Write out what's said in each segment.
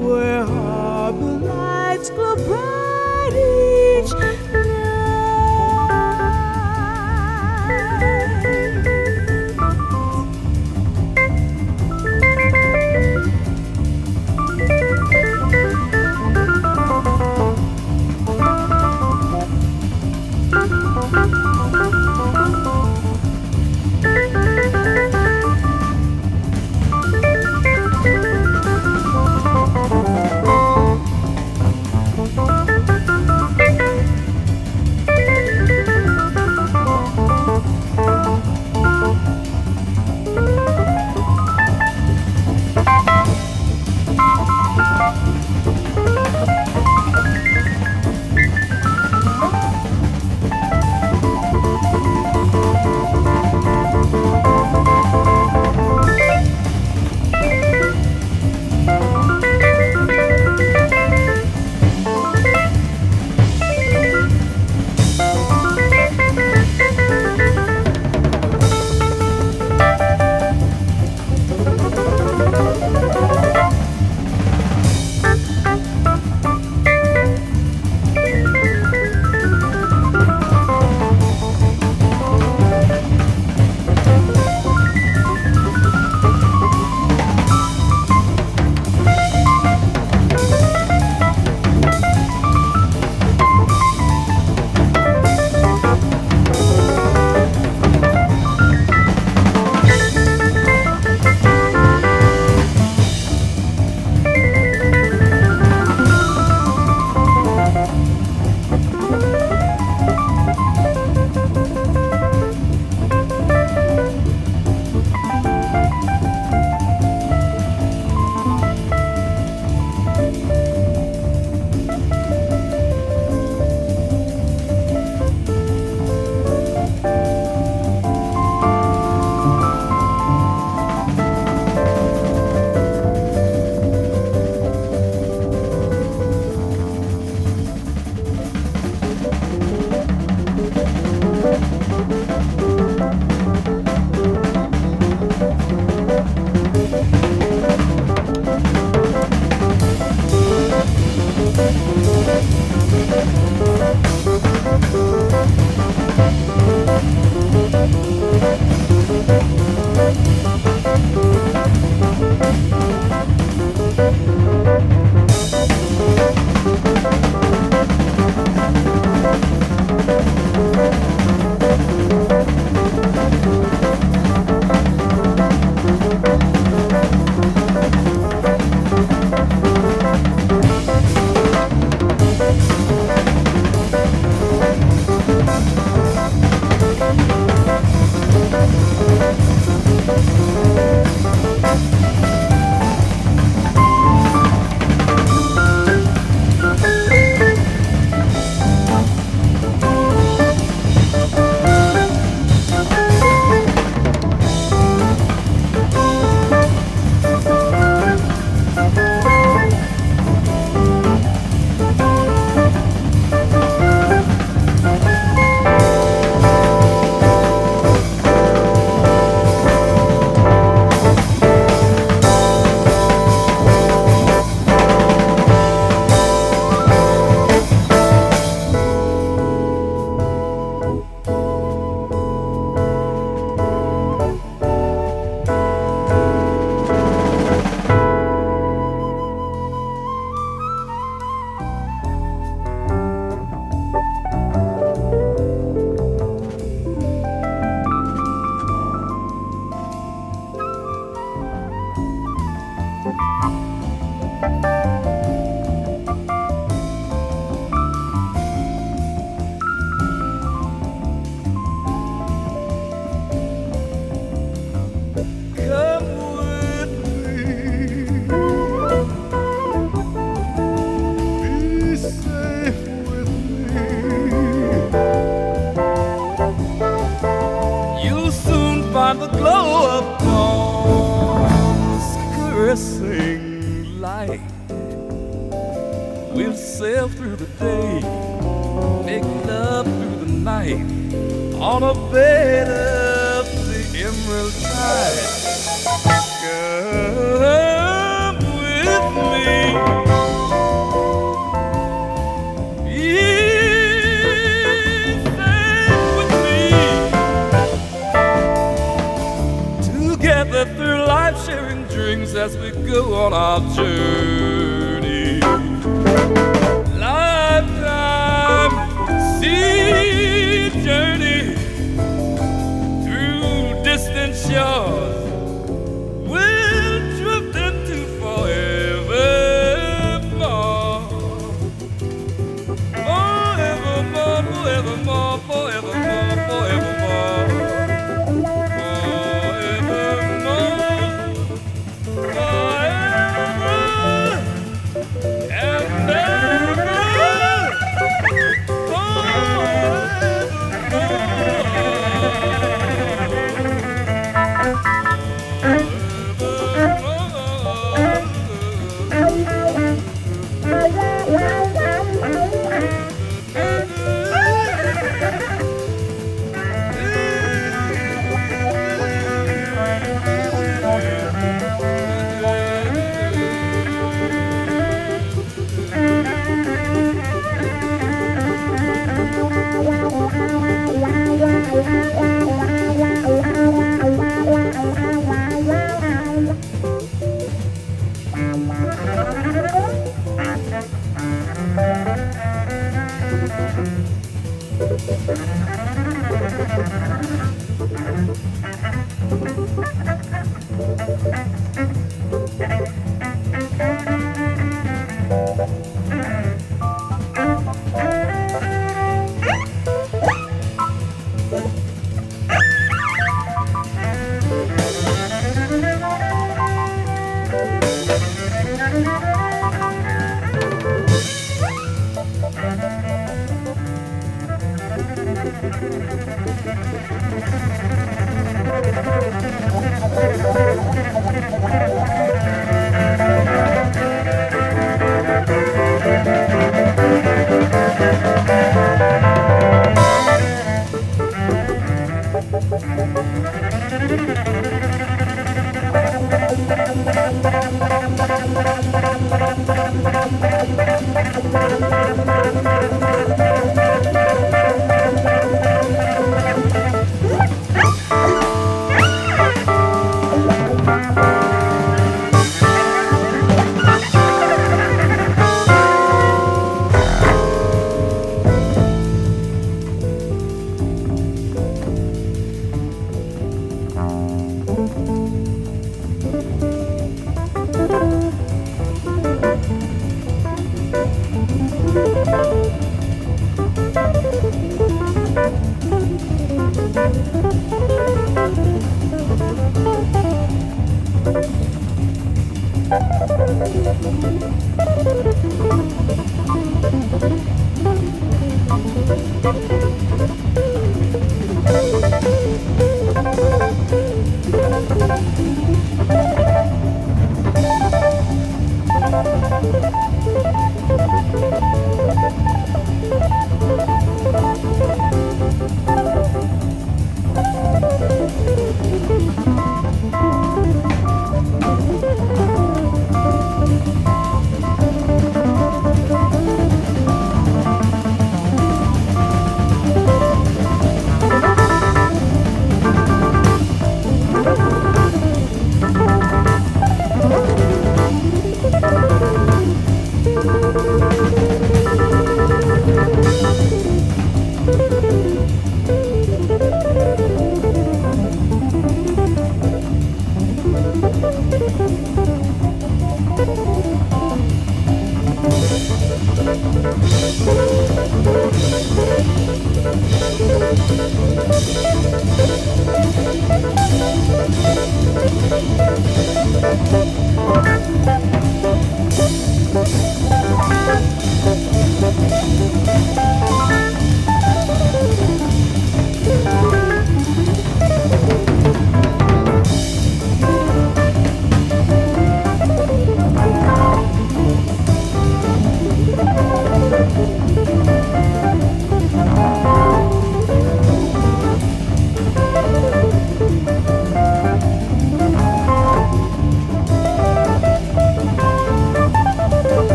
where harbor lights glow bright each by the glow of dawn's caressing light. We'll sail through the day, make love through the night, on a bed of the emerald tide. Girl. Together through life, sharing dreams as we go on our journey. Lifetime sea journey through distant shores.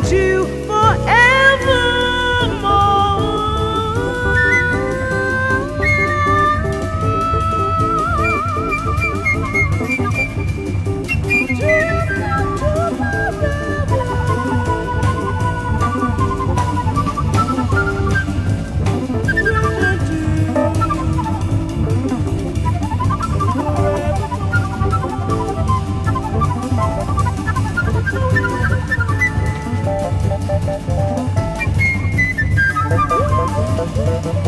belong to forever. Thank you.